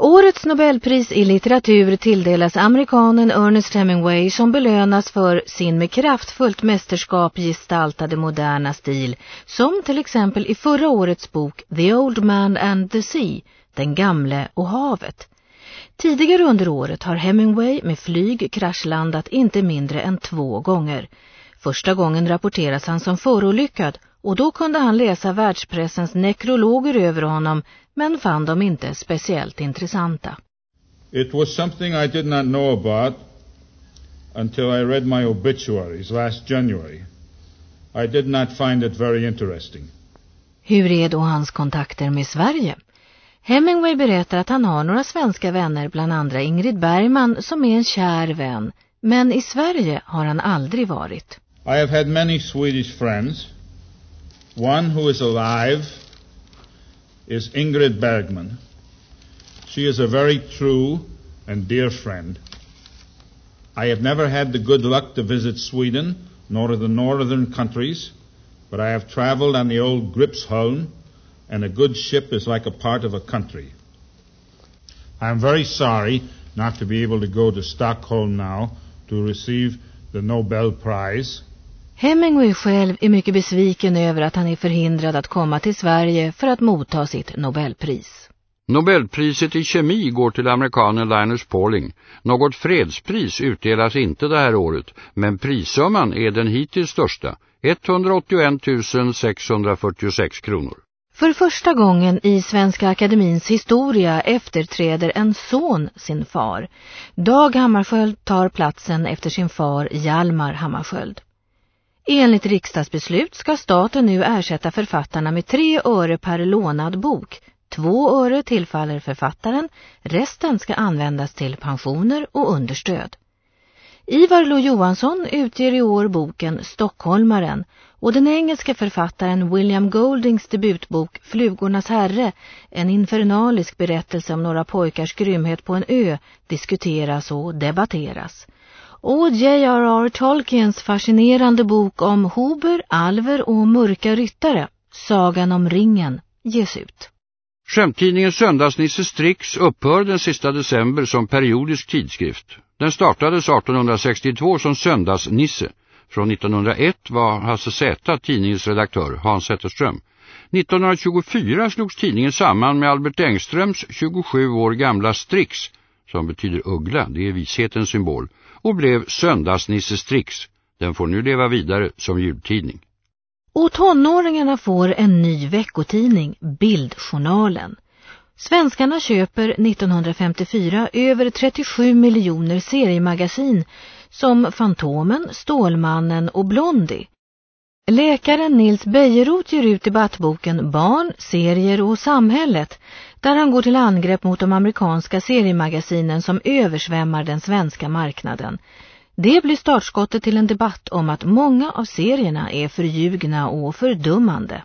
Årets Nobelpris i litteratur tilldelas amerikanen Ernest Hemingway som belönas för sin med kraftfullt mästerskap gestaltade moderna stil som till exempel i förra årets bok The Old Man and the Sea, Den gamle och havet. Tidigare under året har Hemingway med flyg kraschlandat inte mindre än två gånger. Första gången rapporteras han som förolyckad och då kunde han läsa världspressens nekrologer över honom men fann dem inte speciellt intressanta. It was something I did not know about until I read my obituaries last January. I did not find it very interesting. Hur är då hans kontakter med Sverige? Hemingway berättar att han har några svenska vänner, bland andra Ingrid Bergman som är en kär vän. Men i Sverige har han aldrig varit. I have had many Swedish friends. One who is alive is Ingrid Bergman. She is a very true and dear friend. I have never had the good luck to visit Sweden, nor the northern countries, but I have traveled on the old Gripsholm, and a good ship is like a part of a country. I am very sorry not to be able to go to Stockholm now to receive the Nobel Prize. Hemingway själv är mycket besviken över att han är förhindrad att komma till Sverige för att motta sitt Nobelpris. Nobelpriset i kemi går till amerikanen Linus Pauling. Något fredspris utdelas inte det här året, men prissumman är den hittills största, 181 646 kronor. För första gången i Svenska Akademins historia efterträder en son sin far. Dag Hammarskjöld tar platsen efter sin far Hjalmar Hammarskjöld. Enligt riksdagsbeslut ska staten nu ersätta författarna med tre öre per lånad bok. Två öre tillfaller författaren, resten ska användas till pensioner och understöd. Ivar Lo Johansson utger i år boken Stockholmaren och den engelska författaren William Goldings debutbok Flugornas herre, en infernalisk berättelse om några pojkars grymhet på en ö, diskuteras och debatteras och J.R.R. Tolkiens fascinerande bok om Hober, alver och mörka ryttare, Sagan om ringen, ges ut. Skämttidningen Söndagsnisse Strix upphör den sista december som periodisk tidskrift. Den startades 1862 som Söndagsnisse. Från 1901 var Hasse Z tidningens redaktör, Hans Zetterström. 1924 slogs tidningen samman med Albert Engströms 27 år gamla Strix, som betyder uggla, det är vishetens symbol och blev Söndagsnisse Strix. Den får nu leva vidare som jultidning. Och tonåringarna får en ny veckotidning, Bildjournalen. Svenskarna köper 1954 över 37 miljoner seriemagasin som Fantomen, Stålmannen och Blondie. Läkaren Nils Bejerot ger ut debattboken Barn, serier och samhället där han går till angrepp mot de amerikanska seriemagasinen som översvämmar den svenska marknaden. Det blir startskottet till en debatt om att många av serierna är förljugna och fördummande.